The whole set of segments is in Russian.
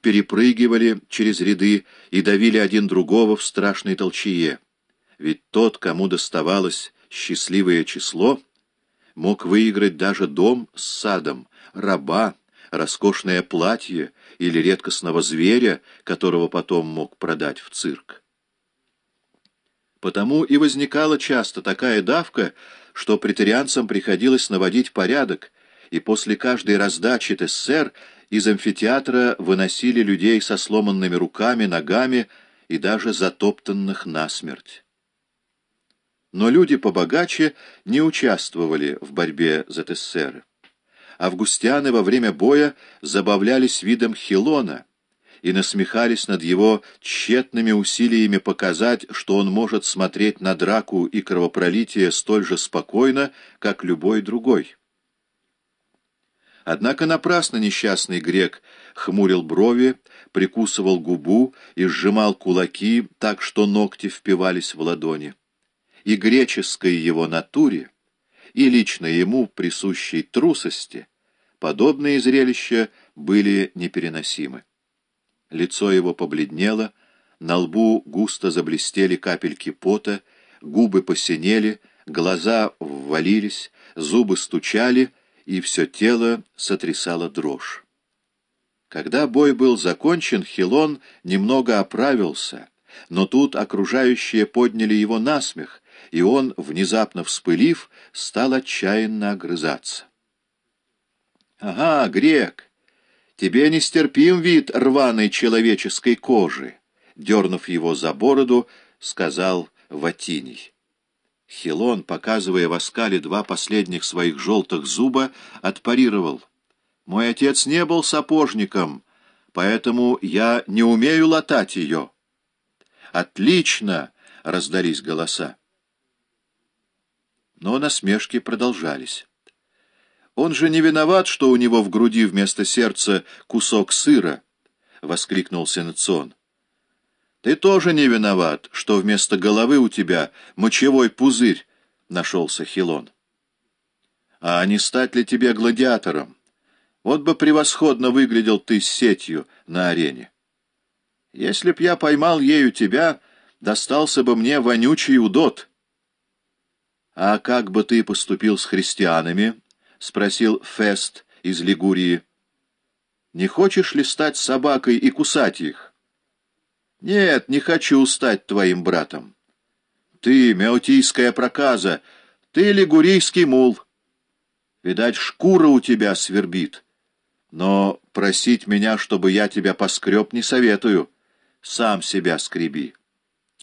перепрыгивали через ряды и давили один другого в страшной толчее. Ведь тот, кому доставалось счастливое число, мог выиграть даже дом с садом, раба, роскошное платье или редкостного зверя, которого потом мог продать в цирк. Потому и возникала часто такая давка, что претарианцам приходилось наводить порядок, и после каждой раздачи ТССР из амфитеатра выносили людей со сломанными руками, ногами и даже затоптанных насмерть. Но люди побогаче не участвовали в борьбе за ТССР. Августяны во время боя забавлялись видом Хилона и насмехались над его тщетными усилиями показать, что он может смотреть на драку и кровопролитие столь же спокойно, как любой другой. Однако напрасно несчастный грек хмурил брови, прикусывал губу и сжимал кулаки так, что ногти впивались в ладони. И греческой его натуре, и лично ему присущей трусости, подобные зрелища были непереносимы. Лицо его побледнело, на лбу густо заблестели капельки пота, губы посинели, глаза ввалились, зубы стучали, и все тело сотрясало дрожь. Когда бой был закончен, Хилон немного оправился, но тут окружающие подняли его на смех, и он, внезапно вспылив, стал отчаянно огрызаться. «Ага, грек, тебе нестерпим вид рваной человеческой кожи», — дернув его за бороду, сказал Ватиний. Хилон, показывая в оскале два последних своих желтых зуба, отпарировал. «Мой отец не был сапожником, поэтому я не умею латать ее». «Отлично!» — раздались голоса. Но насмешки продолжались. «Он же не виноват, что у него в груди вместо сердца кусок сыра!» — воскликнул Сенацион. «Ты тоже не виноват, что вместо головы у тебя мочевой пузырь!» — нашелся Хилон. «А не стать ли тебе гладиатором? Вот бы превосходно выглядел ты с сетью на арене. Если б я поймал ею тебя, достался бы мне вонючий удот». «А как бы ты поступил с христианами?» — спросил Фест из Лигурии. «Не хочешь ли стать собакой и кусать их?» «Нет, не хочу стать твоим братом. Ты меотийская проказа, ты лигурийский мул. Видать, шкура у тебя свербит. Но просить меня, чтобы я тебя поскреб, не советую. Сам себя скреби»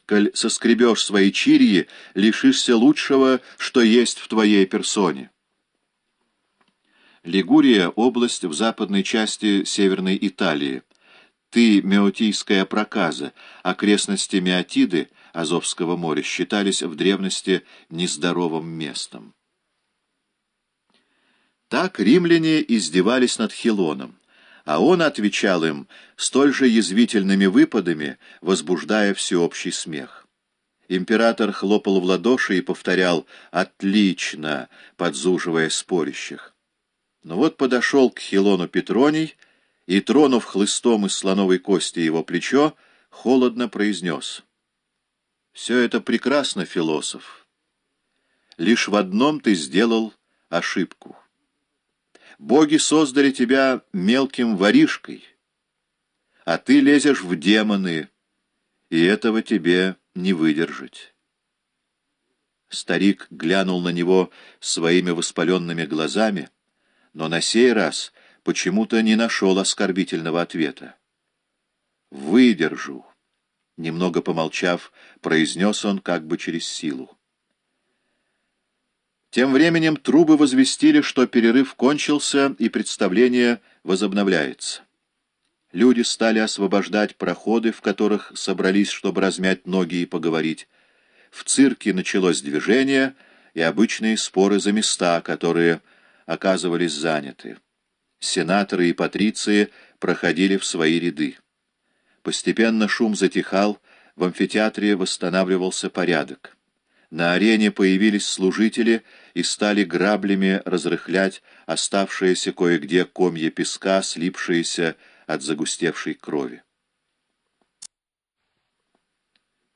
коль соскребешь свои чирьи, лишишься лучшего, что есть в твоей персоне. Лигурия — область в западной части Северной Италии. Ты — Меотийская проказа, окрестности Меотиды, Азовского моря, считались в древности нездоровым местом. Так римляне издевались над Хилоном а он отвечал им столь же язвительными выпадами, возбуждая всеобщий смех. Император хлопал в ладоши и повторял «Отлично!», подзуживая спорящих. Но вот подошел к Хилону Петроний и, тронув хлыстом из слоновой кости его плечо, холодно произнес «Все это прекрасно, философ. Лишь в одном ты сделал ошибку». Боги создали тебя мелким воришкой, а ты лезешь в демоны, и этого тебе не выдержать. Старик глянул на него своими воспаленными глазами, но на сей раз почему-то не нашел оскорбительного ответа. «Выдержу», — немного помолчав, произнес он как бы через силу. Тем временем трубы возвестили, что перерыв кончился и представление возобновляется. Люди стали освобождать проходы, в которых собрались, чтобы размять ноги и поговорить. В цирке началось движение и обычные споры за места, которые оказывались заняты. Сенаторы и патриции проходили в свои ряды. Постепенно шум затихал, в амфитеатре восстанавливался порядок. На арене появились служители и стали граблями разрыхлять оставшиеся кое-где комья песка, слипшиеся от загустевшей крови.